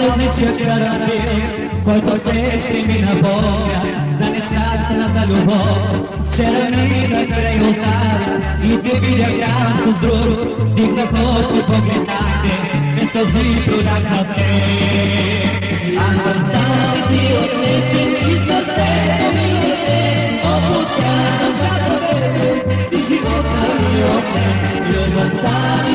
Realmente eu quero ver Quanto fez que me naboga Dan estat la de l'humor C'era unida per aiutare I a reagare sul duro Di che voce può gridare Questo zippo da capire Andate Dio te se mi sa te Domingo te Ho portato già da se Dici volta mio te Io lontano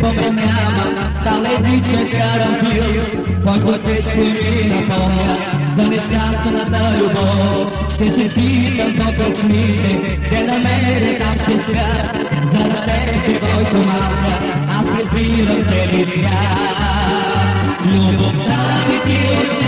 споменавам, таледническа ръбил, пак гостешко ми напомня, за нещастната любов. Ще се питам до кръчмите, де на мене там сестра, за да не те бойко малка, аз презирам те лица. Любовта ми ти от